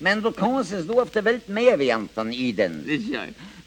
Men då kan du efter väldigt med egentligen i den.